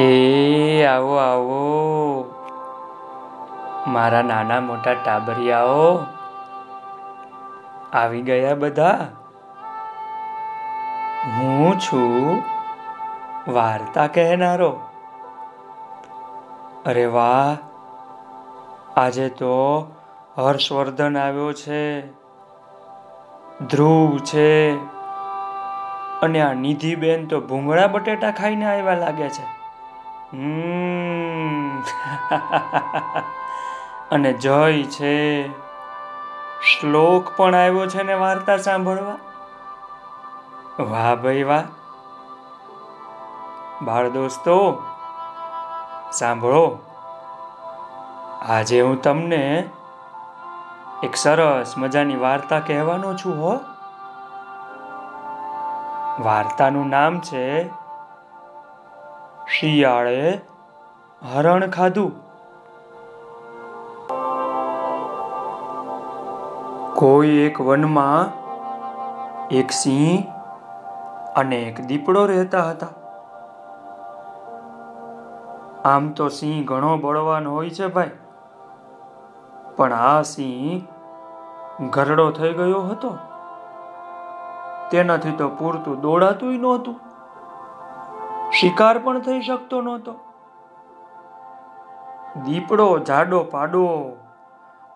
હે, આવો આવો. મારા નાના મોટા ટાબરિયાઓ, આવી ગયા બધા? હું છું વાર્તા કહેનારો. અરે વાહ, આજે તો હર્ષવર્ધન આવ્યો છે. ધ્રુવ છે. અને આ નિધિબેન તો ભૂંગળા બટેટા ખાઈને આવ્યા લાગે છે. અને જય છે. શ્લોક પણ આવ્યો છે ને વાર્તા સાંભળવા. વાહ ભાઈ વાહ. બાળ દોસ્તો, સાંભળો. આજે હું તમને એક સરસ મજાની વાર્તા કહેવાનો છું હો. વાર્તાનું નામ છે શિયાળે હરણ ખાધું. કોઈ એક વનમાં એક સિંહ અને એક દીપડો રહેતા હતા. આમ તો સિંહ ઘણો બળવાન હોય છે ભાઈ. પણ આ સિંહ ઘરડો થઈ ગયો હતો. તેનાથી તો પૂરતું દોડાતું નહોતું. શિકાર પણ થઈ શકતો નહોતો. દીપડો જાડો પાડો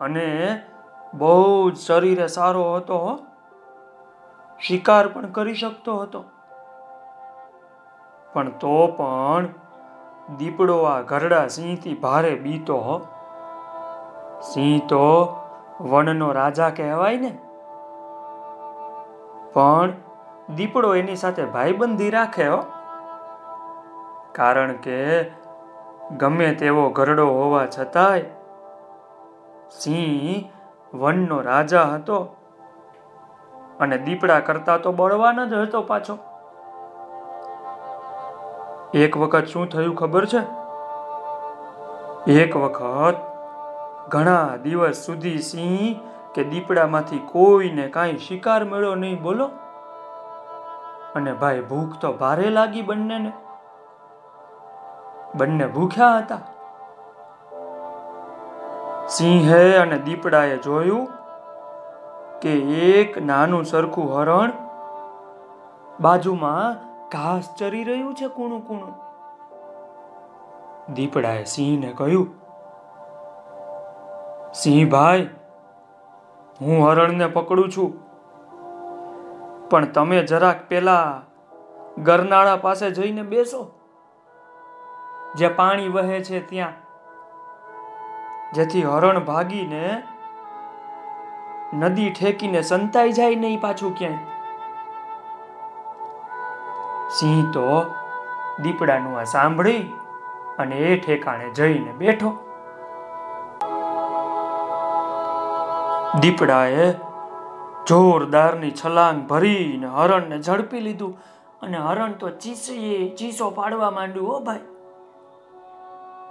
અને બહુ જ શરીરે સારો હતો શિકાર પણ કરી શકતો હતો. પણ તો પણ દીપડો આ ઘરડા સિંહથી ભારે બીતો સિંહ તો વનનો રાજા કહેવાય ને. પણ દીપડો એની સાથે ભાઈબંધી રાખે હો. કારણ કે ગમે તેવો ઘરડો હોવા છતાંય સિંહ વનનો રાજા હતો અને દીપડા કરતા તો બળવાન જ હતો પાછો. એક વખત શું થયું ખબર છે? એક વખત ઘણા દિવસ સુધી સિંહ કે દીપડામાંથી કોઈને કાંઈ શિકાર મળ્યો નહીં બોલો. અને ભાઈ ભૂખ તો ભારે લાગી બંનેને. બંને ભૂખ્યા હતા. સિંહે અને દીપડાએ જોયું કે એક નાનું સરખું હરણ બાજુમાં ઘાસ ચરી રહ્યું છે કૂણું કૂણું. દીપડાએ સિંહને કહ્યું સિંહ ભાઈ હું હરણને પકડું છું, પણ તમે જરાક પેલા ગરનાળા પાસે જઈને બેસો. જે પાણી વહે છે ત્યાં. જેથી હરણ ભાગીને નદી ઠેકીને સંતાઈ જાય નહીં પાછું ક્યાંય. સિંહ તો દીપડાનું આ સાંભળી અને એ ઠેકાણે જઈને બેઠો. દીપડાએ જોરદારની છલાંગ ભરીને હરણને ઝડપી લીધું અને હરણ તો ચીસીએ, ચીસો પાડવા માંડ્યું હો ભાઈ.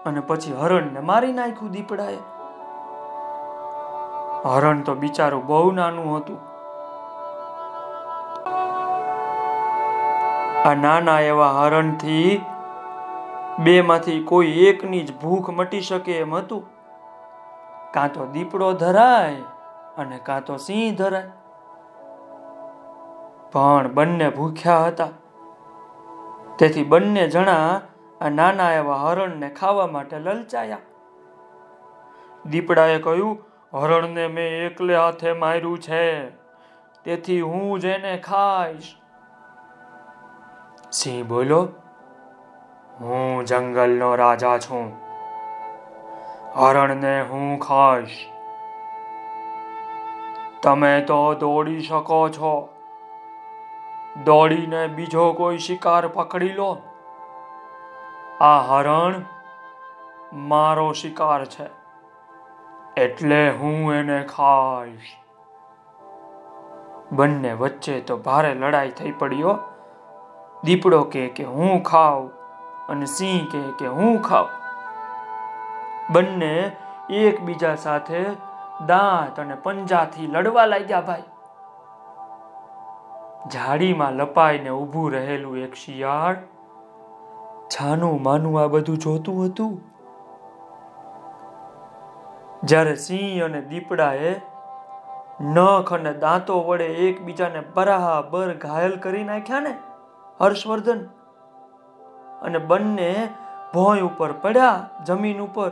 અને પછી હરણને મારી નાખ્યું દીપડાએ. હરણ તો બિચારું બહુ નાનું હતું. આ નાના એવા હરણથી બે માંથી કોઈ એકની જ ભૂખ મટી શકે એમ હતું. કાં તો દીપડો ધરાય અને કાં તો સિંહ ધરાય. પણ બંને ભૂખ્યા હતા. તેથી બંને જણા આ નાના એવા હરણને ખાવા માટે લલચાયા. દીપડાએ કહ્યું, હરણને મેં એકલે હાથે માર્યું છે, તેથી હું જ એને ખાઈશ. સિંહ બોલો હું જંગલનો રાજા છું. હરણને હું ખાઈશ. તમે તો દોડી શકો છો. દોડીને બીજો કોઈ શિકાર પકડી લો. આ હરણ મારો શિકાર છે. એટલે હું એને ખાઈશ. બંને વચ્ચે તો ભારે લડાઈ થઈ પડ્યો દીપડો કે કે હું ખાવ અને સિંહ કે કે હું ખાવ બંને એકબીજા સાથે દાંત અને પંજાથી લડવા લાગ્યા ભાઈ. ઝાડીમાં લપાઈને ઊભું રહેલું એક શિયાળ છાનું માનું આ બધું જોતું હતું? જ્યારે સિંહ અને દીપડાએ નખ અને દાંતો વડે એકબીજાને બરાબર ઘાયલ કરી નાખ્યા ને, હર્ષવર્ધન? અને બંને ભોંય ઉપર પડ્યા જમીન ઉપર.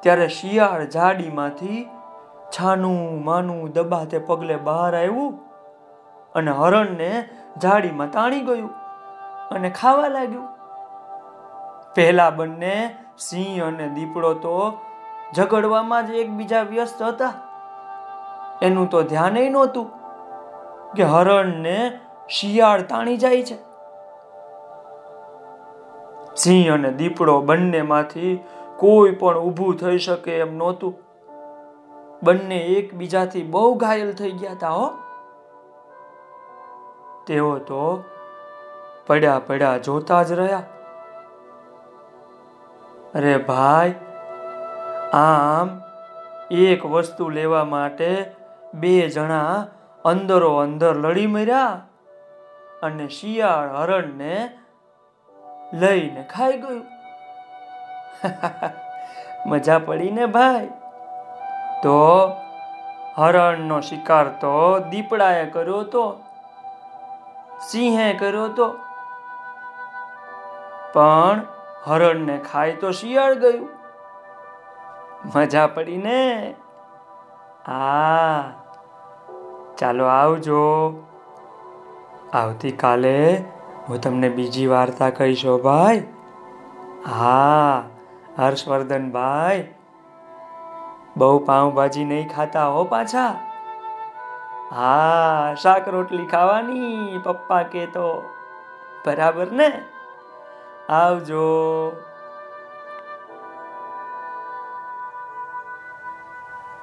ત્યારે શિયાળ જાડીમાંથી છાનું માનું દબાતે પગલે બહાર આવ્યું અને હરણને જાડીમાં તાણી ગયું અને ખાવા લાગ્યું. પહેલા બંને સિંહ અને દીપડો તો ઝઘડવામાં જ એકબીજા વ્યસ્ત હતા. એનું તો ધ્યાન નહોતું કે હરણને શિયાળ તાણી જાય છે. સિંહ અને દીપડો બંનેમાંથી કોઈ પણ ઊભું થઈ શકે એમ નહોતું. બંને એકબીજાથી બહુ ઘાયલ થઈ ગયા હતા હો. તેઓ તો પડ્યા પડ્યા જોતા જ રહ્યા. અરે ભાઈ, આમ એક વસ્તુ લેવા માટે બે જણા અંદરો અંદર લડી મર્યા અને શિયાળ હરણને લઈને ખાઈ ગયું. મજા પડી ને ભાઈ? તો હરણનો શિકાર તો દીપડાએ કર્યો તો, સિંહે કર્યો તો. પણ હરણને ખાય તો શિયાળ ગયું. મજા પડી ને હા ચાલો આવજો. આવતીકાલે હું તમને બીજી વાર્તા કહીશો ભાઈ. હા હર્ષવર્ધન ભાઈ બહુ પાઉંભાજી નહીં ખાતા હો પાછા. હા, શાક રોટલી ખાવાની, પપ્પા કે તો. બરાબર ને? આવજો.